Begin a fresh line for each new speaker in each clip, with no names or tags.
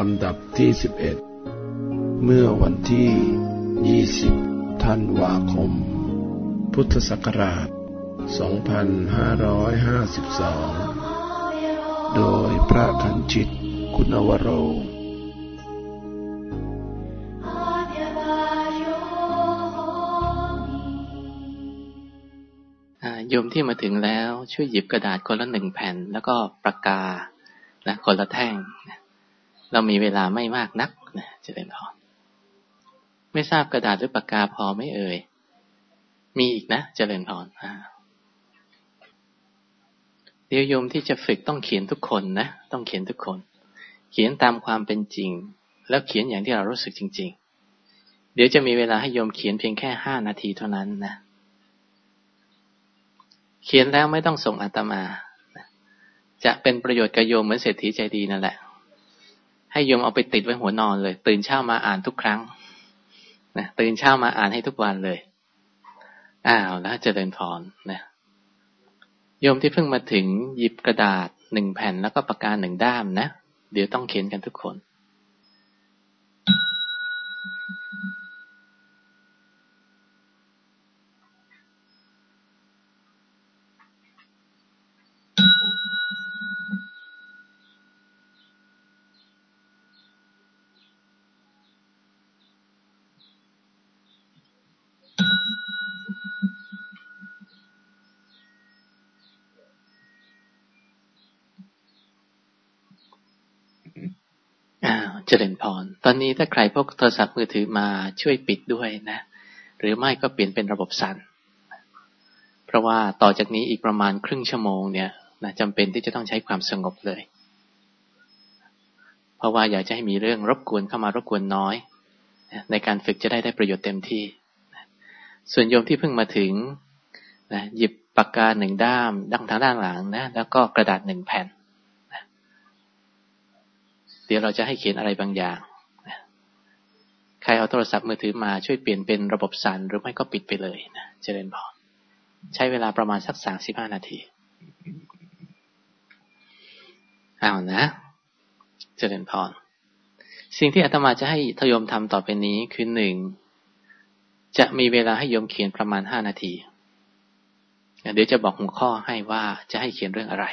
ลำดับที่ 11 เมื่อวันที่ 20 ธันวาคม พุทธศักราช 2552 โดยพระคันชิตคุณวโร
โยมที่มาถึงแล้วช่วยหยิบกระดาษคนละหนึ่งแผ่น แล้วก็ปากกานะคนละแท่ง เรามีเวลาไม่มากนักนะจะเป็นพอไม่ทราบกระดาษหรือปากกาพอไม่เอ่ย มีอีกนะเจริญพรเดี๋ยวโยมที่จะฝึกต้องเขียนทุกคนนะ ต้องเขียนทุกคน เขียนตามความเป็นจริง แล้วเขียนอย่างที่เรารู้สึกจริง ๆ เดี๋ยวจะมีเวลาให้โยมเขียนเพียงแค่ห้านาทีเท่านั้นนะ เขียนแล้วไม่ต้องส่งอาตมา จะเป็นประโยชน์กับโยมเหมือนเศรษฐีใจดีนั่นแหละ ให้โยมเอาไปติดไว้หัวนอนเลย ตื่นเช้ามาอ่านทุกครั้งนะตื่นเช้ามาอ่านให้ทุกวันเลย อ้าวแล้วเจริญพรนะโยมที่เพิ่งมาถึงหยิบกระดาษหนึ่งแผ่นแล้วก็ปากกาหนึ่งด้ามนะ เดี๋ยวต้องเขียนกันทุกคนเจ ริญพร ตอนนี้ถ้าใครพกโทรศัพท์มือถือมาช่วยปิดด้วยนะ หรือไม่ก็เปลี่ยนเป็นระบบสั่น เพราะว่าต่อจากนี้อีกประมาณครึ่งชั่วโมงเนี่ยนะจำเป็นที่จะต้องใช้ความสงบเลย เพราะว่าอยากจะให้มีเรื่องรบกวนเข้ามารบกวนน้อย ในการฝึกจะได้ได้ประโยชน์เต็มที่ ส่วนโยมที่เพิ่งมาถึงนะหยิบปากกาหนึ่งด้ามดังทางด้านหลังนะ แล้วก็กระดาษหนึ่งแผ่น ดี๋ยวเราจะให้เขียนอะไรบางอย่างใครเอาโทรศัพท์มือถือมาช่วยเปลี่ยนเป็นระบบสั่นหรือไม่ก็ปิดไปเลยนะเจริญพรใช้เวลาประมาณสักสามสิบห้านาทีเอานะเจริญพรสิ่งที่อาตมาจะให้ทยมทำต่อไปนี้คือหนึ่งจะมีเวลาให้โยมเขียนประมาณห้านาที เดี๋ยวจะบอกหัวข้อให้ว่าจะให้เขียนเรื่องอะไร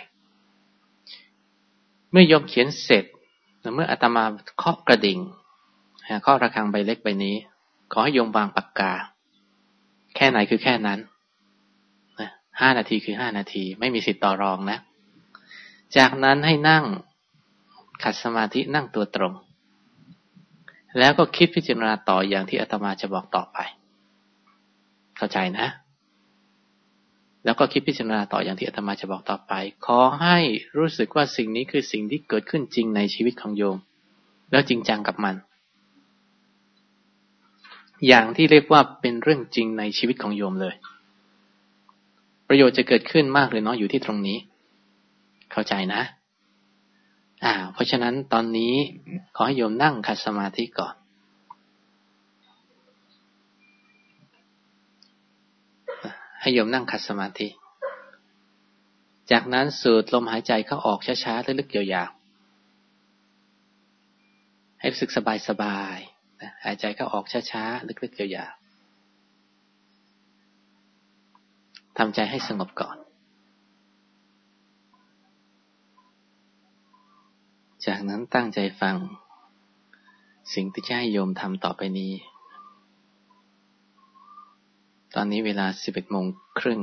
เมื่อโยมเขียนเสร็จ เมื่ออาตมาเคาะกระดิ่งเคาะระฆังใบเล็กใบนี้ ขอให้โยมวางปากกา แค่ไหนคือแค่นั้นห้านาทีคือห้านาที ไม่มีสิทธิ์ต่อรองนะ จากนั้นให้นั่งขัดสมาธินั่งตัวตรง แล้วก็คิดพิจารณาต่ออย่างที่อาตมาจะบอกต่อไป เข้าใจนะ แล้วก็คิดพิจารณาต่ออย่างที่อาตมาจะบอกต่อไป ขอให้รู้สึกว่าสิ่งนี้คือสิ่งที่เกิดขึ้นจริงในชีวิตของโยม แล้วจริงจังกับมัน อย่างที่เรียกว่าเป็นเรื่องจริงในชีวิตของโยมเลย ประโยชน์จะเกิดขึ้นมากหรือน้อยอยู่ที่ตรงนี้ เข้าใจนะอ่าเพราะฉะนั้นตอนนี้ขอให้โยมนั่งขัดสมาธิก่อน ให้โยมนั่งขัดสมาธิ จากนั้นสูดลมหายใจเข้าออกช้าๆลึกๆยาวๆ ให้รู้สึกสบายๆหายใจเข้าออกช้าๆลึกๆยาวๆทำใจให้สงบก่อน จากนั้นตั้งใจฟังสิ่งที่จะให้โยมทำต่อไปนี้ ตอนนี้เวลาสิบเอ็ดโมงครึ่ง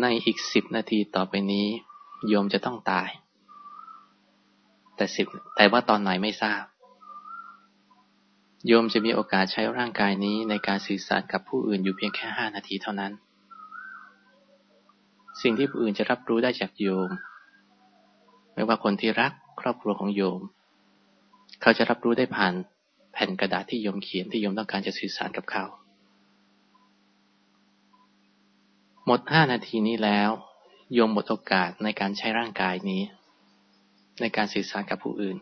ในอีกสิบนาทีต่อไปนี้ โยมจะต้องตาย แต่สิบแต่ว่าตอนไหนไม่ทราบ โยมจะมีโอกาสใช้ร่างกายนี้ในการสื่อสารกับผู้อื่นอยู่เพียงแค่ห้านาทีเท่านั้น สิ่งที่ผู้อื่นจะรับรู้ได้จากโยม ไม่ว่าคนที่รักครอบครัวของโยม เขาจะรับรู้ได้ผ่าน แผ่นกระดาษที่โยมเขียนที่โยมต้องการจะสื่อสารกับเขา หมดห้านาทีนี้แล้ว โยมหมดโอกาสในการใช้ร่างกายนี้ ในการสื่อสารกับผู้อื่น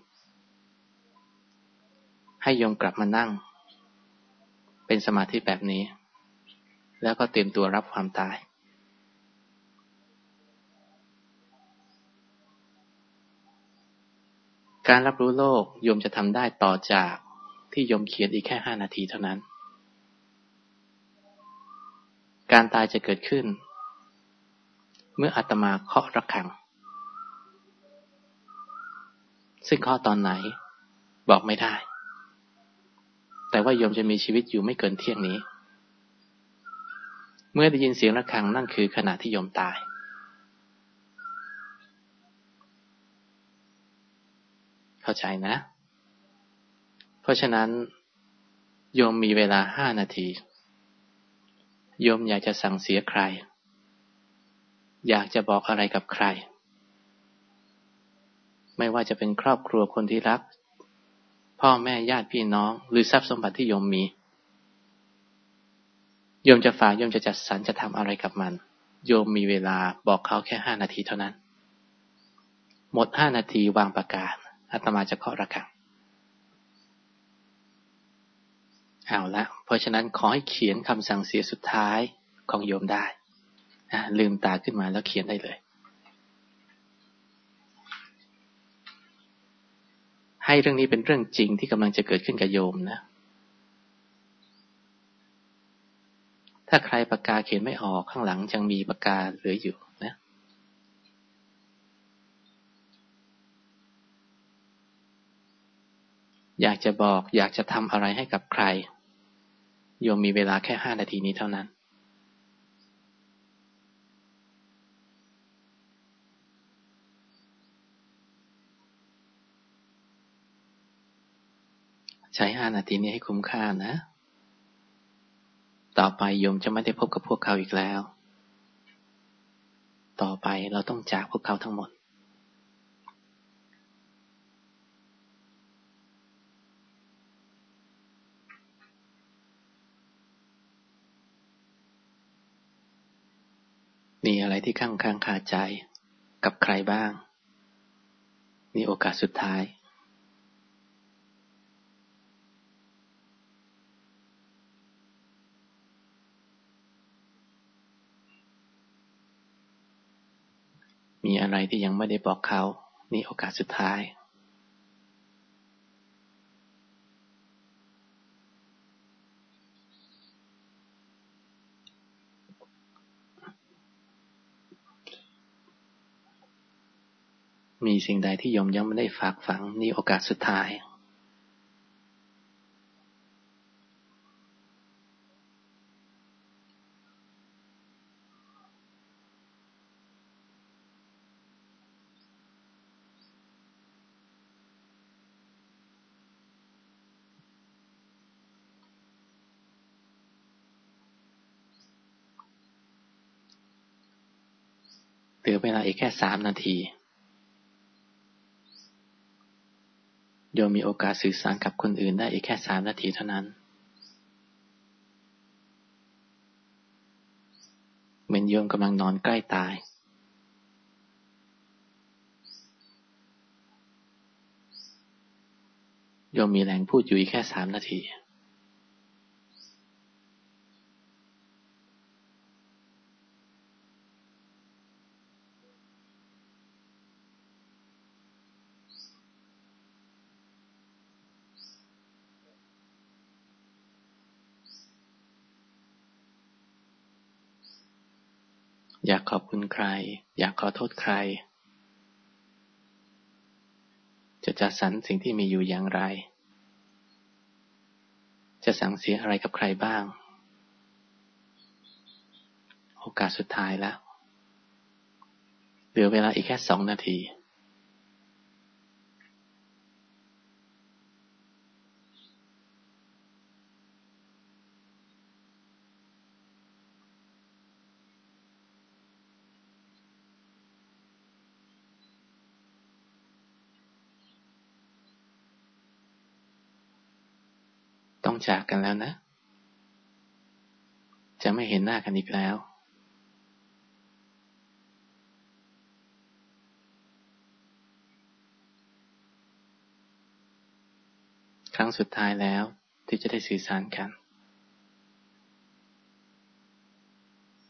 ให้โยมกลับมานั่ง เป็นสมาธิแบบนี้ แล้วก็เตรียมตัวรับความตายการรับรู้โลกโยมจะทำได้ต่อจาก ที่ยมเขียนอีกแค่ห้านาทีเท่านั้น การตายจะเกิดขึ้น เมื่ออาตมาเคาะระฆัง ซึ่งเคาะตอนไหนบอกไม่ได้ แต่ว่าโยมจะมีชีวิตอยู่ไม่เกินเที่ยงนี้ เมื่อได้ยินเสียงระฆังนั่นคือขณะที่โยมตายเข้าใจนะ เพราะฉะนั้น โยมมีเวลาห้านาที โยมอยากจะสั่งเสียใคร อยากจะบอกอะไรกับใคร ไม่ว่าจะเป็นครอบครัวคนที่รัก พ่อแม่ญาติพี่น้อง หรือทรัพย์สมบัติที่โยมมี โยมจะฝากโยมจะจัดสรรจะทำอะไรกับมัน โยมมีเวลาบอกเขาแค่ห้านาทีเท่านั้น หมดห้านาทีวางประกาศอาตมาจะเคาะระฆัง เอาละ เพราะฉะนั้นขอให้เขียนคำสั่งเสียสุดท้ายของโยมได้ลืมตาขึ้นมาแล้วเขียนได้เลย ให้เรื่องนี้เป็นเรื่องจริงที่กำลังจะเกิดขึ้นกับโยมนะ ถ้าใครปากกาเขียนไม่ออกข้างหลังยังมีปากกาเหลืออยู่นะ อยากจะบอก อยากจะทำอะไรให้กับใคร โยมมีเวลาแค่ห้านาทีนี้เท่านั้น ใช้ห้านาทีนี้ให้คุ้มค่านะ ต่อไปโยมจะไม่ได้พบกับพวกเขาอีกแล้ว ต่อไปเราต้องจากพวกเขาทั้งหมด มีอะไรที่ข้างค้างคาใจกับใครบ้าง นี่โอกาสสุดท้าย มีอะไรที่ยังไม่ได้บอกเขา นี่โอกาสสุดท้าย มีสิ่งใดที่ยมยังไม่ได้ฝากฝังนี่โอกาสสุดท้ายเหลือเวลาอีกแค่สามนาที โยมมีโอกาสสื่อสารกับคนอื่นได้อีกแค่สามนาทีเท่านั้น เหมือนโยมกำลังนอนใกล้ตาย โยมมีแรงพูดอยู่อีกแค่สามนาที อยากขอบคุณใคร อยากขอโทษใคร จะจัดสรรสิ่งที่มีอยู่อย่างไร จะสั่งเสียอะไรกับใครบ้าง โอกาสสุดท้ายแล้ว เหลือเวลาอีกแค่สองนาที ต้องจากกันแล้วนะ จะไม่เห็นหน้ากันอีกแล้ว ครั้งสุดท้ายแล้วที่จะได้สื่อสารกัน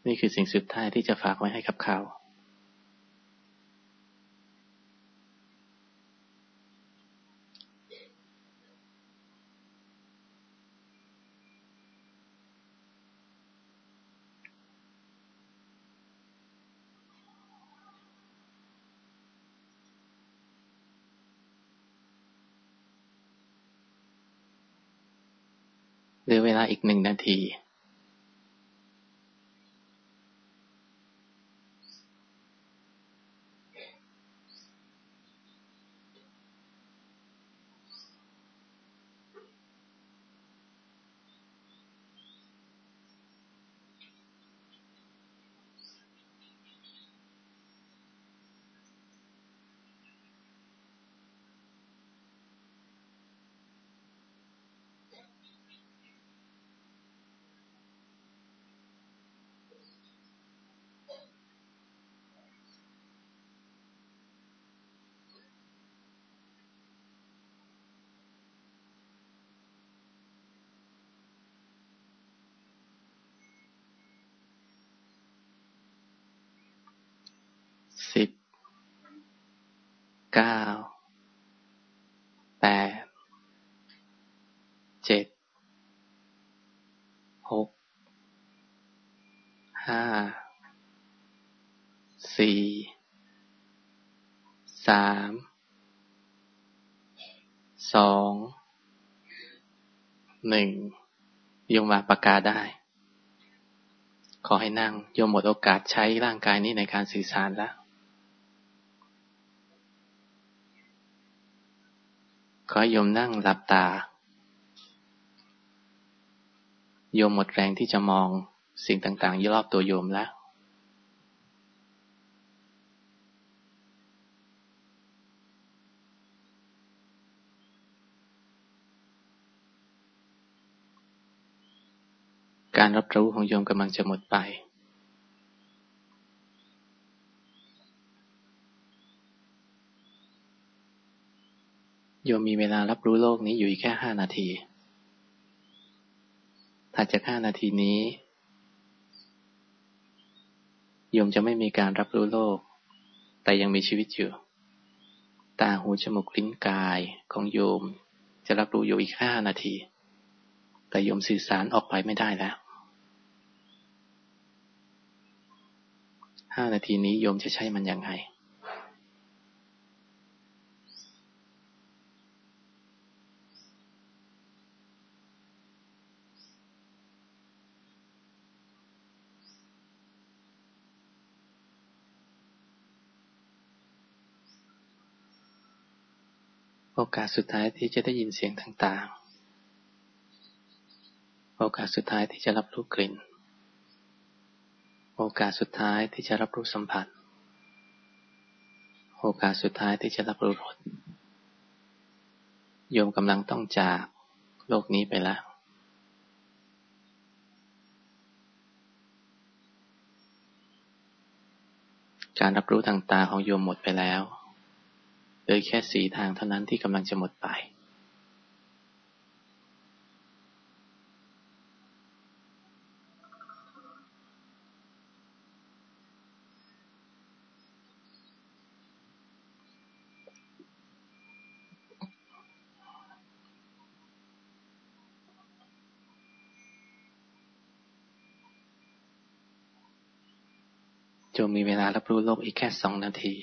นี่คือสิ่งสุดท้ายที่จะฝากไว้ให้กับเขา ลือเวลาอีกหนึ่งนาทีสิบ เก้าแปดเจ็ดหกห้าสี่สามสองหนึ่งยมวางปากกาได้ ขอให้นั่งโยมหมดโอกาสใช้ร่างกายนี้ในการสื่อสารแล้ว ขอโยมนั่งหลับตา โยมหมดแรงที่จะมองสิ่งต่างๆยู่รอบตัวโยมแล้ว การรับรู้ของโยมกำลังจะหมดไป โยมมีเวลารับรู้โลกนี้อยู่อีกแค่ห้านาที ถัดจากห้านาทีนี้ โยมจะไม่มีการรับรู้โลก แต่ยังมีชีวิตอยู่ ตาหูจมูกลิ้นกายของโยม จะรับรู้อยู่อีกห้านาที แต่โยมสื่อสารออกไปไม่ได้แล้ว ห้านาทีนี้โยมจะใช้มันยังไง อกาสสุดท้ายที่จะได้ยินเสียงต่างๆ โอกาสสุดท้ายที่จะรับรู้กลิ่น โอกาสสุดท้ายที่จะรับรู้สัมผัส โอกาสสุดท้ายที่จะรับรู้รส โยมกำลังต้องจากโลกนี้ไปแล้วการรับรู้ทางตาของโยมหมดไปแล้ว เหลือแค่สีทางเท่านั้นที่กำลังจะหมดไป จงมีเวลารับรู้โลกอีกแค่สองนาที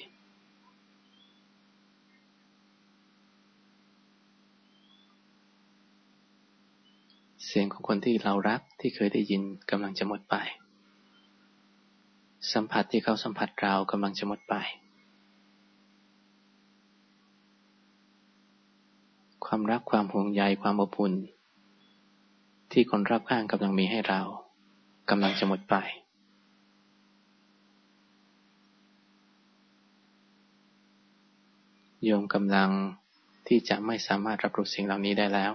เสียงของคนที่เรารักที่เคยได้ยินกำลังจะหมดไป สัมผัสที่เขาสัมผัสเรากำลังจะหมดไป ความรักความห่วงใยความอบอุ่นที่คนรอบข้างกำลังมีให้เรากำลังจะหมดไป โยมกำลังที่จะไม่สามารถรับรู้สิ่งเหล่านี้ได้แล้ว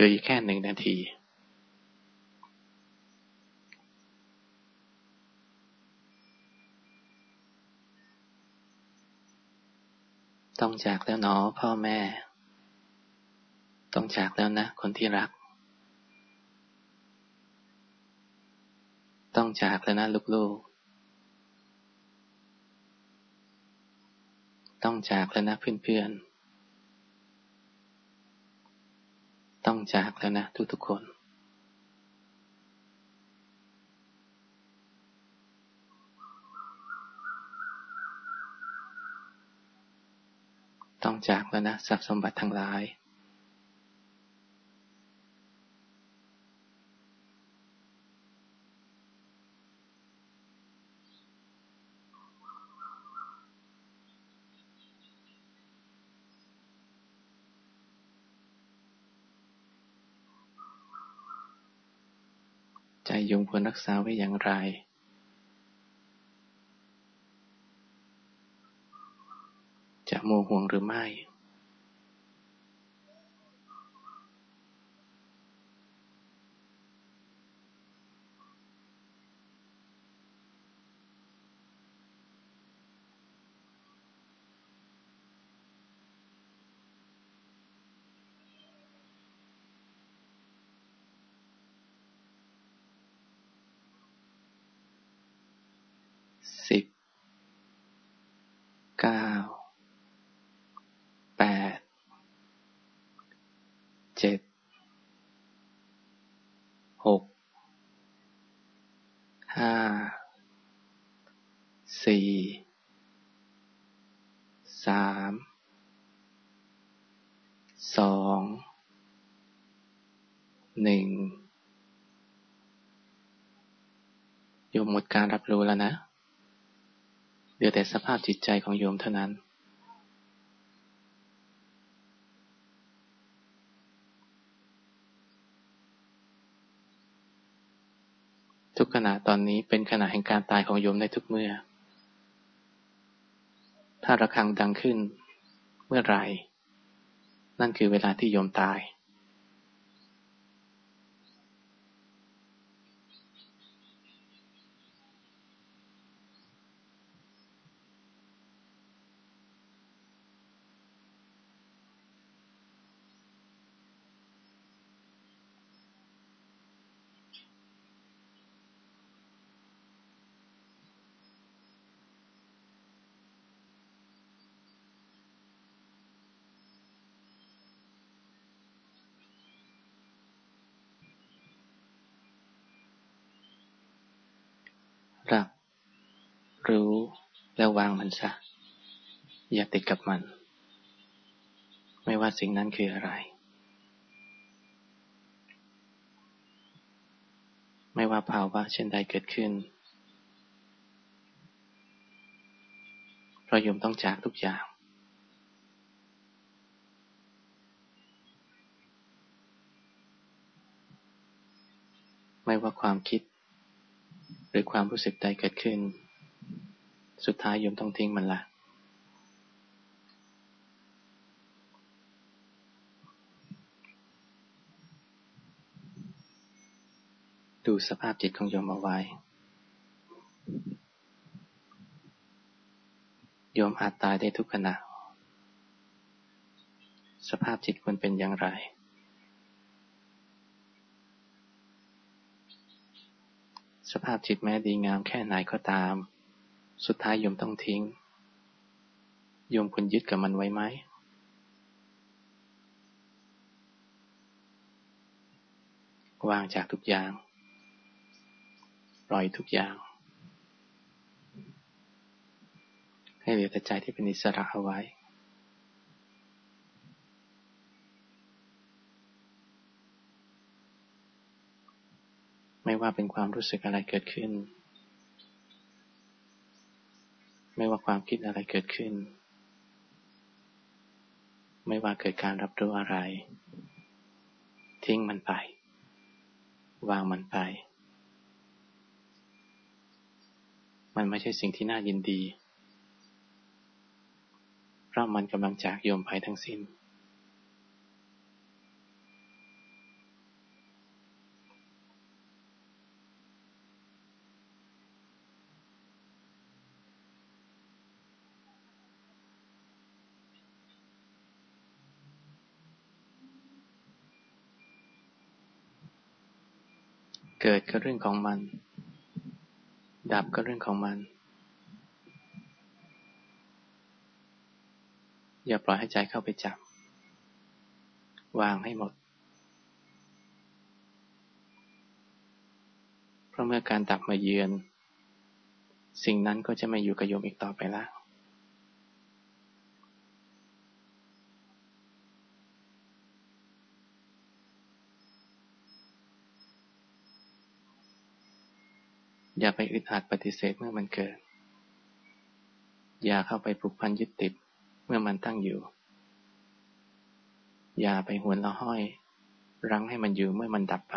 ลืออีกแค่หนึ่งนาที ต้องจากแล้วเนาะพ่อแม่ ต้องจากแล้วนะ คนที่รัก ต้องจากแล้วนะลูกๆ ต้องจากแล้วนะเพื่อนๆ ต้องจากแล้วนะทุกทุกคนต้องจากแล้วนะทรัพย์สมบัติทั้งหลาย ใจยงควรรักษาไว้อย่างไร จะโมห่วงหรือไม่ เก้าแปดเจ็ดหกห้าสี่สามสองหนึ่งโยมหมดการรับรู้แล้วนะ เหลือแต่สภาพจิตใจของโยมเท่านั้น ทุกขณะตอนนี้เป็นขณะแห่งการตายของโยมในทุกเมื่อ ถ้าระฆังดังขึ้นเมื่อไร นั่นคือเวลาที่โยมตายรับ รู้แล้ววางมันซะ อย่าติดกับมัน ไม่ว่าสิ่งนั้นคืออะไร ไม่ว่าภาวะเช่นใดเกิดขึ้นเพราะยมต้องจากทุกอย่าง ไม่ว่าความคิด หรือความรู้สึกใดเกิดขึ้น สุดท้ายโยมต้องทิ้งมันละดูสภาพจิตของโยมเอาไว้ โยมอาจตายได้ทุกขณะ สภาพจิตควรเป็นอย่างไร สภาพจิตแม้ดีงามแค่ไหนก็ตาม สุดท้ายโยมต้องทิ้ง โยมควรยึดกับมันไว้ไหม วางจากทุกอย่าง ปล่อยทุกอย่าง ให้เหลือแต่ใจที่เป็นอิสระเอาไว้ไม่ว่าเป็นความรู้สึกอะไรเกิดขึ้น ไม่ว่าความคิดอะไรเกิดขึ้น ไม่ว่าเกิดการรับรู้อะไร ทิ้งมันไป วางมันไป มันไม่ใช่สิ่งที่น่ายินดี เพราะมันกำลังจากโยมไปทั้งสิ้น เกิดก็เรื่องของมัน ดับก็เรื่องของมัน อย่าปล่อยให้ใจเข้าไปจับ วางให้หมด เพราะเมื่อการดับมาเยือน สิ่งนั้นก็จะไม่อยู่กับโยมอีกต่อไปแล้ว อย่าไปอึดอัดปฏิเสธเมื่อมันเกิด อย่าเข้าไปผูกพันยึดติดเมื่อมันตั้งอยู่ อย่าไปหวนละห้อย รั้งให้มันอยู่เมื่อมันดับไป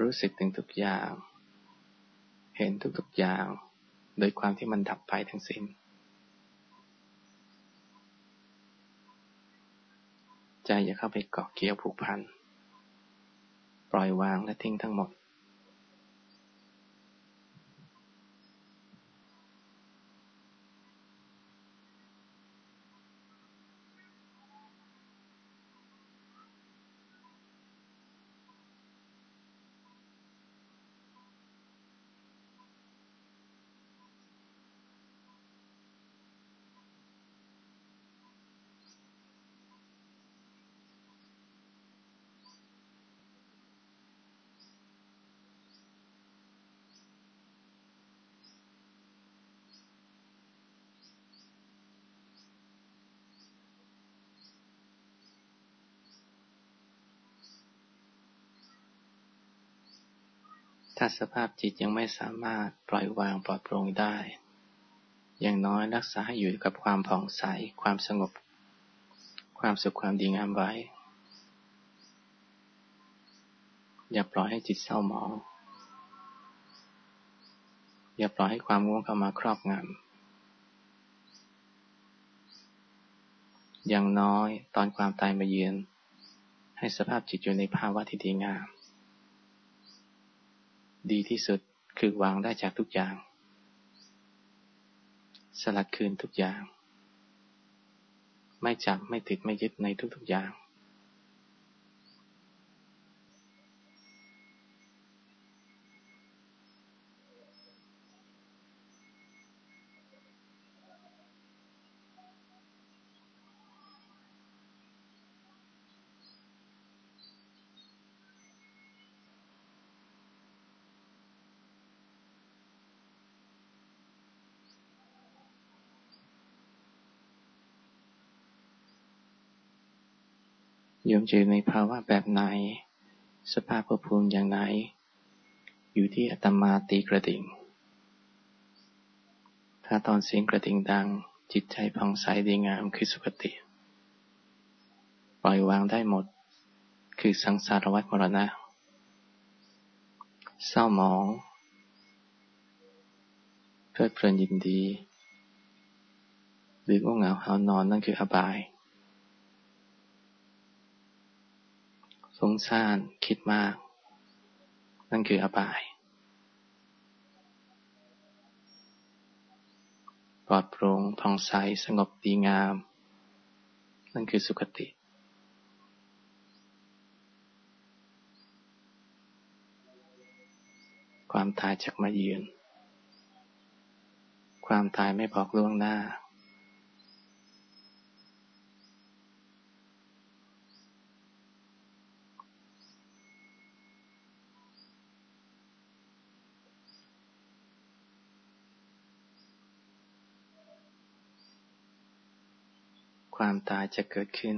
รู้สึกถึงทุกอย่าง เห็นทุกๆอย่าง โดยความที่มันดับไปทั้งสิ้น ใจอย่าเข้าไปเกาะเกี่ยวผูกพัน ปล่อยวางและทิ้งทั้งหมด ถ้าสภาพจิตยังไม่สามารถปล่อยวางปลอดโปร่งได้ อย่างน้อยรักษาให้อยู่กับความผ่องใส ความสงบ ความสุขความดีงามไว้ อย่าปล่อยให้จิตเศร้าหมอง อย่าปล่อยให้ความง่วงเข้ามาครอบงำอย่างน้อยตอนความตายมาเยือน ให้สภาพจิตอยู่ในภาวะที่ดีงาม ดีที่สุดคือวางได้จากทุกอย่าง สลัดคืนทุกอย่าง ไม่จับไม่ติดไม่ยึดในทุกๆอย่าง โยมจะอยู่ในภาวะแบบไหน สภาพภูมิอย่างไหน อยู่ที่อาตมาตีกระดิ่ง ถ้าตอนเสียงกระดิ่งดัง จิตใจผ่องใสดีงามคือสุขติ ปล่อยวางได้หมด คือสังสารวัฏมรณะ เศร้าหมองเพลิดเพลินยินดี หรือง่วงเหงาหานอนนั่นคืออบาย สงสารคิดมาก นั่นคืออบาย ปลอดโปร่งผ่องใสสงบดีงาม นั่นคือสุขติ ความตายจากมาเยือนความตายไม่บอกล่วงหน้า ความตายจะเกิดขึ้น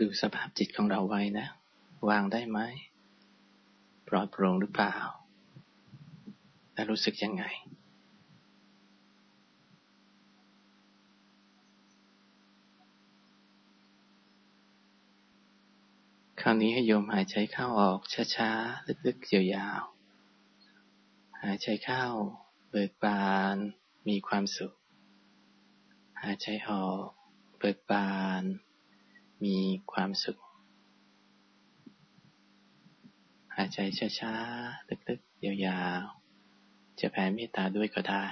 ดูสภาพจิตของเราไว้นะ วางได้ไหมปลอดโปร่งหรือเปล่า แล้วรู้สึกยังไง คราวนี้ให้โยมหายใจเข้าออกช้าๆ ลึกๆยาวๆ หายใจเข้าเบิกบาน มีความสุข หายใจออก เบิกบาน มีความสุข หายใจช้าๆลึกๆยาวๆจะแผ่เมตตาด้วยก็ได้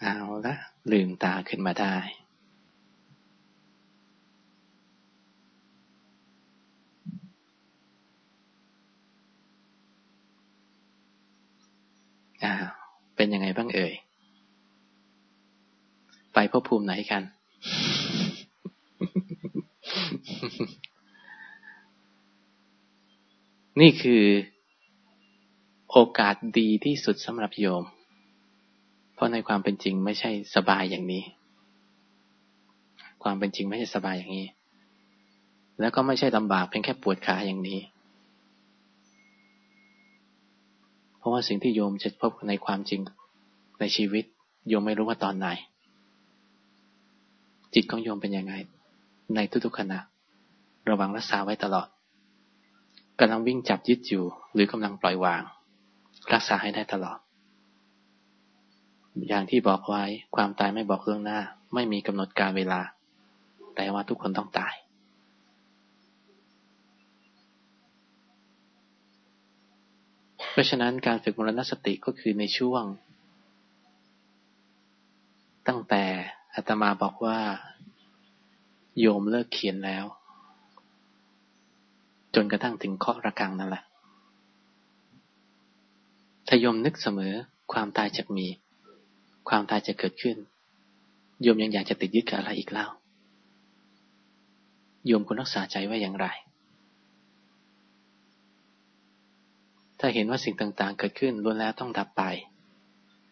เอาละลืมตาขึ้นมาได้ อ้า เป็นยังไงบ้างเอ่ย ไปพบภูมิไหนกัน นี่คือโอกาสดีที่สุดสำหรับโยม เพราะในความเป็นจริงไม่ใช่สบายอย่างนี้ ความเป็นจริงไม่ใช่สบายอย่างนี้ แล้วก็ไม่ใช่ลำบากเพียงแค่ปวดขาอย่างนี้ เพ ราะว่าสิ่งที่โยมจะพบในความจริงในชีวิต โยมไม่รู้ว่าตอนไหน จิตของโยมเป็นยังไง ในทุกๆขณะ ระวังรักษาไว้ตลอดกำลังวิ่งจับยึดอยู่ หรือกำลังปล่อยวาง รักษาให้ได้ตลอด อย่างที่บอกไว้ความตายไม่บอกเรื่องหน้า ไม่มีกำหนดการเวลา แต่ว่าทุกคนต้องตาย เพราะฉะนั้นการฝึกมรณสติก็คือในช่วง ตั้งแต่อาตมาบอกว่า โยมเลิกเขียนแล้ว จนกระทั่งถึงเคาะระฆังนั่นแหละถ้าโยมนึกเสมอความตายจะมี ความตายจะเกิดขึ้น โยมยังอยากจะติดยึดกับอะไรอีกเล่า โยมควรรักษาใจไว้อย่างไร ถ้าเห็นว่าสิ่งต่างๆ เกิดขึ้นล้วนแล้วต้องดับไป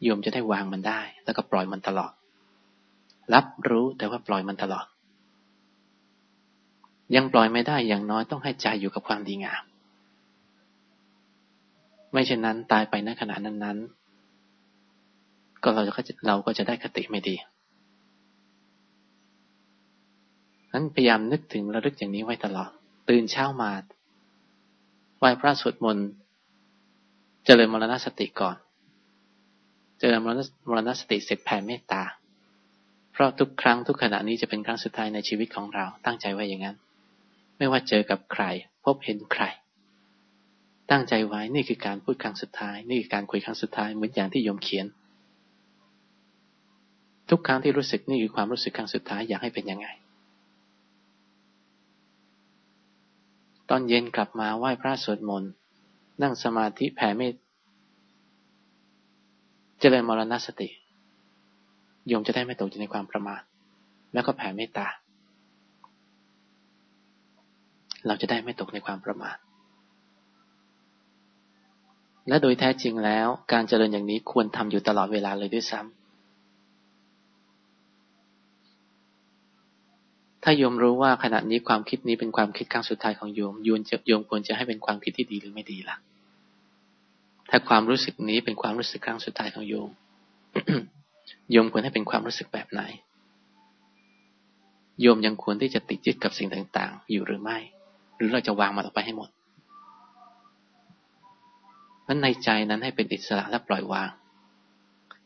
โยมจะได้วางมันได้ แล้วก็ปล่อยมันตลอด รับรู้แต่ว่าปล่อยมันตลอด ยังปล่อยไม่ได้อย่างน้อยต้องให้ใจอยู่กับความดีงาม ไม่เช่นนั้นตายไปในขณะนั้นๆ ก็เราจะเราก็จะได้คติไม่ดีนั้นพยายามนึกถึงระลึกอย่างนี้ไว้ตลอด ตื่นเช้ามาไหว้พระสวดมนต์ เจริญมรณสติก่อน เจริญมรณมรณสติเสร็จแผ่เมตตา เพราะทุกครั้งทุกขณะนี้จะเป็นครั้งสุดท้ายในชีวิตของเรา ตั้งใจไว้อย่างนั้น ไม่ว่าเจอกับใคร พบเห็นใคร ตั้งใจไว้นี่คือการพูดครั้งสุดท้าย นี่คือการคุยครั้งสุดท้ายเหมือนอย่างที่โยมเขียน ทุกครั้งที่รู้สึกนี่คือความรู้สึกครั้งสุดท้ายอยากให้เป็นยังไงตอนเย็นกลับมาไหว้พระสวดมนต์ นั่งสมาธิแผ่เมตเจริญมรณสติโยมจะได้ไม่ตกอยู่ในความประมาทแล้วก็แผ่เมตตา เราจะได้ไม่ตกในความประมาทและโดยแท้จริงแล้ว การเจริญอย่างนี้ควรทำอยู่ตลอดเวลาเลยด้วยซ้ำ ถ้าโยมรู้ว่าขณะนี้ความคิดนี้เป็นความคิดครั้งสุดท้ายของโยมโยมจะโยมควรจะให้เป็นความคิดที่ดีหรือไม่ดีล่ะ ถ้าความรู้สึกนี้เป็นความรู้สึกครั้งสุดท้ายของโยมโยมควรให้เป็นความรู้สึกแบบไหน โยมยังควรที่จะติดยึดกับสิ่งต่าง ๆ อยู่หรือไม่ หรือเราจะวางมันออกไปให้หมดนั้นในใจนั้นให้เป็นอิสระและปล่อยวาง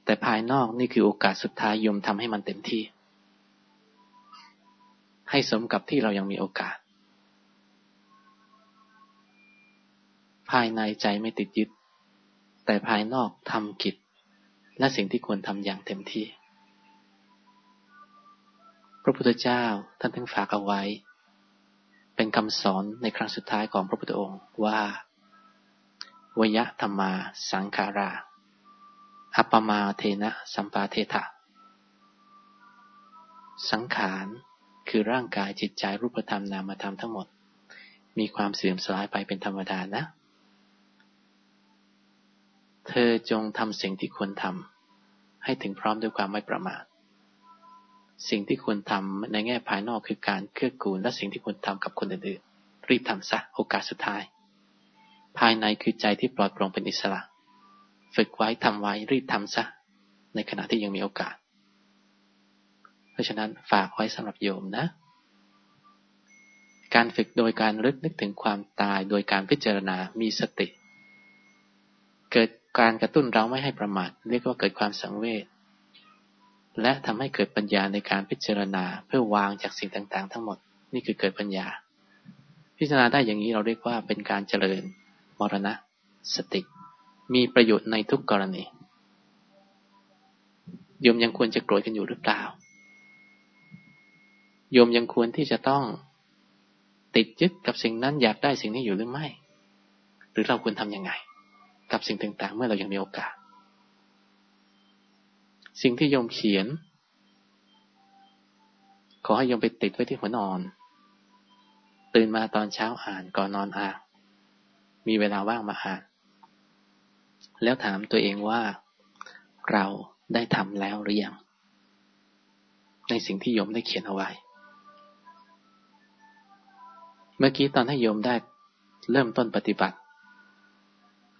แต่ภายนอกนี่คือโอกาสสุดท้ายโยมทำให้มันเต็มที่ ให้สมกับที่เรายังมีโอกาส ภายในใจไม่ติดยึด แต่ภายนอกทำกิจ และสิ่งที่ควรทำอย่างเต็มที่ พระพุทธเจ้าท่านทั้งฝากเอาไว้ เป็นคำสอนในครั้งสุดท้ายของพระพุทธองค์ว่าวยะธรรมาสังขารา อัปมาเทนะสัมปาเทถะสังขาร คือร่างกายจิตใจรูปธรรมนามธรรมทั้งหมด มีความเสื่อมสลายไปเป็นธรรมดานะ เธอจงทำสิ่งที่ควรทำให้ถึงพร้อมด้วยความไม่ประมาท สิ่งที่ควรทำในแง่ภายนอกคือการเกื้อกูลและสิ่งที่ควรทำกับคนอื่นๆรีบทำซะโอกาสสุดท้าย ภายในคือใจที่ปลอดโปร่งเป็นอิสระ ฝึกไว้ทำไว้รีบทำซะในขณะที่ยังมีโอกาส ราะฉะนั้นฝากไว้สำหรับโยมนะ การฝึกโดยการรึกนึกถึงความตายโดยการพิจารณามีสติ เกิดการกระตุ้นเราไม่ให้ประมาทเรียกว่าเกิดความสังเวชและทำให้เกิดปัญญาในการพิจารณาเพื่อวางจากสิ่งต่างๆ ทั้งหมดนี่คือเกิดปัญญา พิจารณาได้อย่างนี้เราเรียกว่าเป็นการเจริญมรณะ สติ มีประโยชน์ในทุกกรณีโยมยังควรจะโกรธกันอยู่หรือเปล่า โยมยังควรที่จะต้องติดยึดกับสิ่งนั้นอยากได้สิ่งนี้อยู่หรือไม่ หรือเราควรทำยังไง กับสิ่งต่างๆ เมื่อเรายังมีโอกาส สิ่งที่โยมเขียน ขอให้โยมไปติดไว้ที่หัวนอน ตื่นมาตอนเช้าอ่านก่อนนอนอ่านมีเวลาว่างมาอ่าน แล้วถามตัวเองว่าเราได้ทำแล้วหรือยัง ในสิ่งที่โยมได้เขียนเอาไว้ เมื่อกี้ตอนให้โยมได้เริ่มต้นปฏิบัติ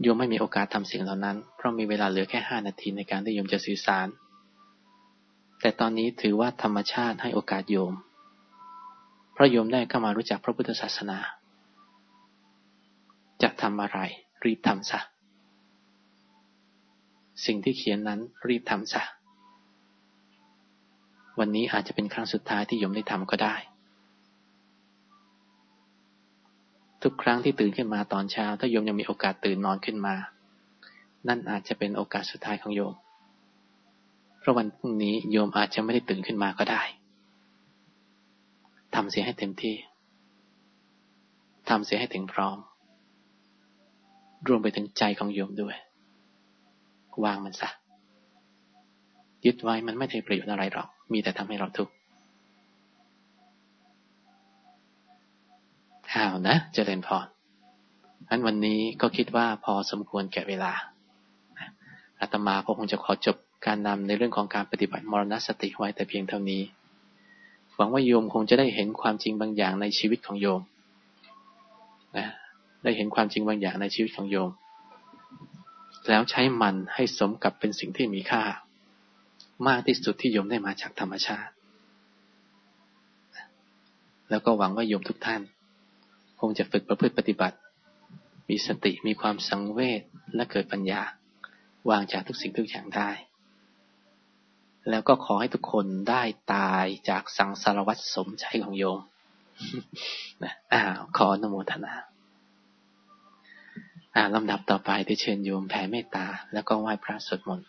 โยมไม่มีโอกาสทำสิ่งเหล่านั้น เพราะมีเวลาเหลือแค่ห้านาทีในการที่โยมจะสื่อสาร แต่ตอนนี้ถือว่าธรรมชาติให้โอกาสโยม เพราะโยมได้เข้ามารู้จักพระพุทธศาสนา จะทำอะไรรีบทำซะ สิ่งที่เขียนนั้นรีบทำซะ วันนี้อาจจะเป็นครั้งสุดท้ายที่โยมได้ทำก็ได้ ทุกครั้งที่ตื่นขึ้นมาตอนเช้า ถ้าโยมยังมีโอกาสตื่นนอนขึ้นมา นั่นอาจจะเป็นโอกาสสุดท้ายของโยม เพราะวันพรุ่งนี้โยมอาจจะไม่ได้ตื่นขึ้นมาก็ได้ทำเสียให้เต็มที่ทำเสียให้ถึงพร้อม รวมไปถึงใจของโยมด้วย วางมันซะยึดไว้มันไม่ได้ประโยชน์อะไรหรอก มีแต่ทำให้เราทุกข์ อ้าวนะ เจริญพรงั้นวันนี้ก็คิดว่าพอสมควรแก่เวลาอาตมาก็คงจะขอจบการนำในเรื่องของการปฏิบัติมรณสติไว้แต่เพียงเท่านี้ หวังว่าโยมคงจะได้เห็นความจริงบางอย่างในชีวิตของโยมนะได้เห็นความจริงบางอย่างในชีวิตของโยม แล้วใช้มันให้สมกับเป็นสิ่งที่มีค่า มากที่สุดที่โยมได้มาจากธรรมชาติ แล้วก็หวังว่าโยมทุกท่าน คงจะฝึกประพฤติปฏิบัติ มีสติมีความสังเวชและเกิดปัญญา วางจากทุกสิ่งทุกอย่างได้ แล้วก็ขอให้ทุกคนได้ตายจากสังสารวัตรสมใจของโยมนะอ้าวขออนโมทนาอ่าลำดับต่อไปที่เชิญโยมแผ่เมตตา แล้วก็ไหว้พระสวดมนต์